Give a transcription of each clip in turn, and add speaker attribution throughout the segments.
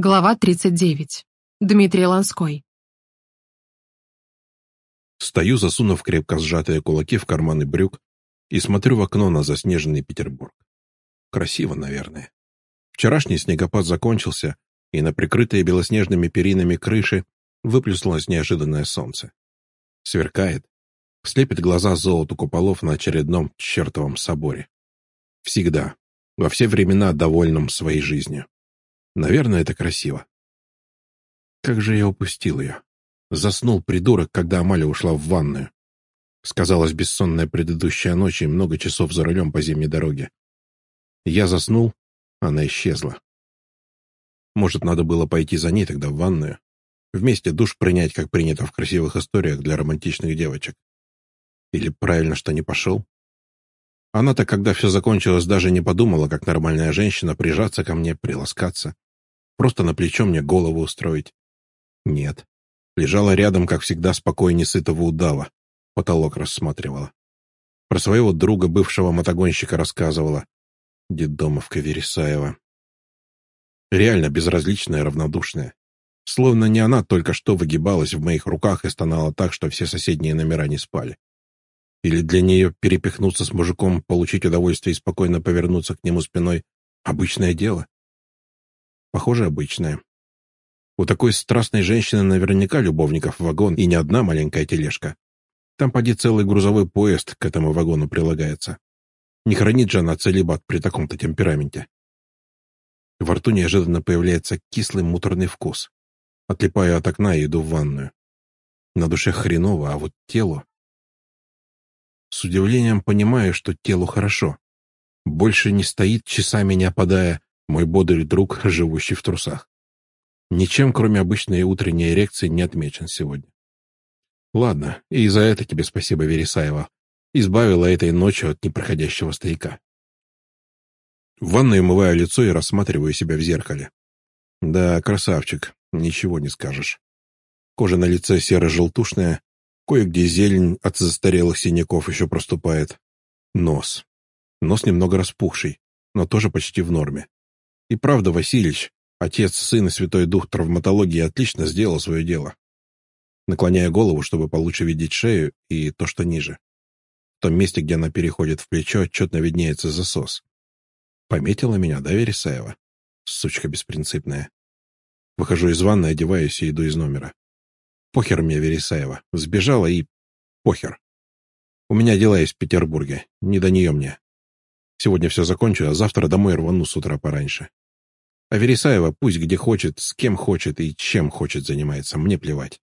Speaker 1: Глава 39. Дмитрий Ланской.
Speaker 2: Стою, засунув крепко сжатые кулаки в карманы брюк и смотрю в окно на заснеженный Петербург. Красиво, наверное. Вчерашний снегопад закончился, и на прикрытые белоснежными перинами крыши выплюснулось неожиданное солнце. Сверкает, слепит глаза золоту куполов на очередном чертовом соборе. Всегда, во все времена довольным своей жизнью. Наверное, это красиво. Как же я упустил ее. Заснул придурок, когда Амаля ушла в ванную. Сказалась бессонная предыдущая ночь и много часов за рулем по зимней дороге. Я заснул, она исчезла. Может, надо было пойти за ней тогда в ванную? Вместе душ принять, как принято в красивых историях для романтичных девочек. Или правильно, что не пошел? Она-то, когда все закончилось, даже не подумала, как нормальная женщина, прижаться ко мне, приласкаться. Просто на плечо мне голову устроить. Нет. Лежала рядом, как всегда, спокойнее сытого удава. Потолок рассматривала. Про своего друга, бывшего мотогонщика, рассказывала. Деддомовка Вересаева. Реально безразличная, равнодушная. Словно не она только что выгибалась в моих руках и стонала так, что все соседние номера не спали. Или для нее перепихнуться с мужиком, получить удовольствие и спокойно повернуться к нему спиной — обычное дело? Похоже, обычная. У такой страстной женщины наверняка любовников вагон и не одна маленькая тележка. Там поди целый грузовой поезд к этому вагону прилагается. Не хранит же она целебат при таком-то темпераменте. Во рту неожиданно появляется кислый муторный вкус. Отлипаю от окна и иду в ванную. На душе хреново, а вот телу... С удивлением понимаю, что телу хорошо. Больше не стоит, часами не опадая, мой бодрый друг, живущий в трусах. Ничем, кроме обычной утренней эрекции, не отмечен сегодня. Ладно, и за это тебе спасибо, Вересаева. Избавила этой ночью от непроходящего стояка. В ванной умываю лицо и рассматриваю себя в зеркале. Да, красавчик, ничего не скажешь. Кожа на лице серо-желтушная, кое-где зелень от застарелых синяков еще проступает. Нос. Нос немного распухший, но тоже почти в норме. И правда, Васильич, отец, сын и святой дух травматологии, отлично сделал свое дело. Наклоняя голову, чтобы получше видеть шею и то, что ниже. В том месте, где она переходит в плечо, отчетно виднеется засос. Пометила меня, да, Вересаева? Сучка беспринципная. Выхожу из ванной, одеваюсь и иду из номера. Похер мне, Вересаева. Сбежала и... Похер. У меня дела есть в Петербурге. Не до нее мне. Сегодня все закончу, а завтра домой рвану с утра пораньше. А Вересаева пусть где хочет, с кем хочет и чем хочет занимается, мне плевать.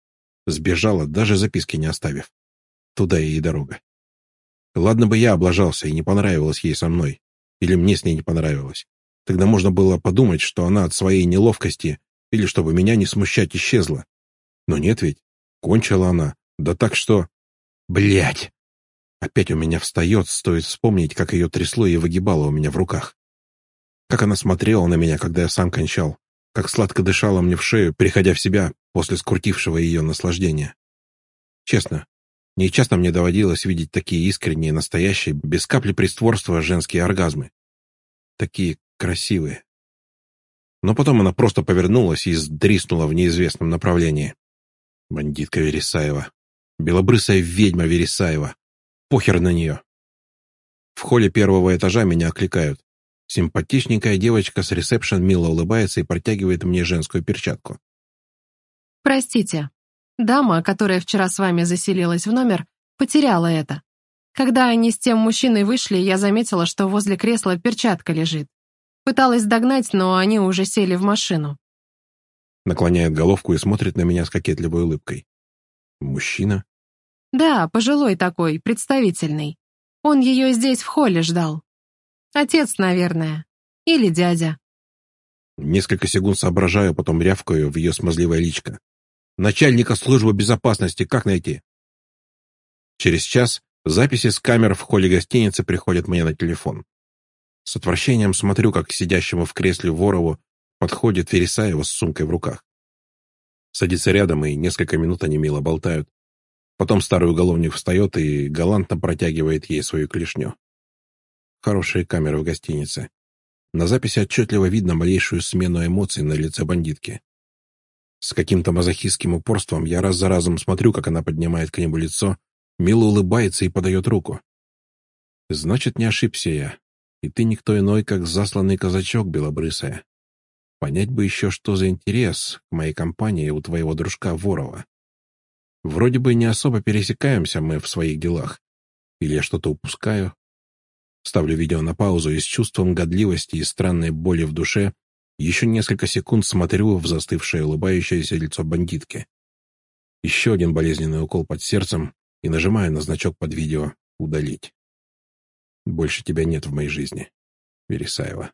Speaker 2: Сбежала, даже записки не оставив. Туда и дорога. Ладно бы я облажался и не понравилось ей со мной. Или мне с ней не понравилось. Тогда можно было подумать, что она от своей неловкости или чтобы меня не смущать исчезла. Но нет ведь. Кончила она. Да так что... Блять! Опять у меня встает, стоит вспомнить, как ее трясло и выгибало у меня в руках. Как она смотрела на меня, когда я сам кончал, как сладко дышала мне в шею, приходя в себя после скрутившего ее наслаждения. Честно, нечасто мне доводилось видеть такие искренние, настоящие, без капли притворства женские оргазмы. Такие красивые. Но потом она просто повернулась и сдриснула в неизвестном направлении. Бандитка Вересаева. Белобрысая ведьма Вересаева. Похер на нее. В холле первого этажа меня окликают. Симпатичненькая девочка с ресепшн мило улыбается и протягивает мне женскую перчатку.
Speaker 1: «Простите, дама, которая вчера с вами заселилась в номер, потеряла это. Когда они с тем мужчиной вышли, я заметила, что возле кресла перчатка лежит. Пыталась догнать, но они уже сели в машину».
Speaker 2: Наклоняет головку и смотрит на меня с кокетливой улыбкой. «Мужчина?»
Speaker 1: «Да, пожилой такой, представительный. Он ее здесь в холле ждал. Отец, наверное. Или дядя.
Speaker 2: Несколько секунд соображаю, потом рявкаю в ее смазливое личко. Начальника службы безопасности как найти? Через час записи с камер в холле гостиницы приходят мне на телефон. С отвращением смотрю, как сидящему в кресле Ворову подходит Вересаева с сумкой в руках. Садится рядом, и несколько минут они мило болтают. Потом старый уголовник встает и галантно протягивает ей свою клешню. Хорошие камеры в гостинице. На записи отчетливо видно малейшую смену эмоций на лице бандитки. С каким-то мазохистским упорством я раз за разом смотрю, как она поднимает к нему лицо, мило улыбается и подает руку. Значит, не ошибся я. И ты никто иной, как засланный казачок белобрысая. Понять бы еще, что за интерес к моей компании у твоего дружка Ворова. Вроде бы не особо пересекаемся мы в своих делах. Или я что-то упускаю? Ставлю видео на паузу и с чувством годливости и странной боли в душе еще несколько секунд смотрю в застывшее улыбающееся лицо бандитки. Еще один болезненный укол под сердцем и нажимаю на значок под видео «Удалить». Больше тебя нет в моей жизни, Вересаева.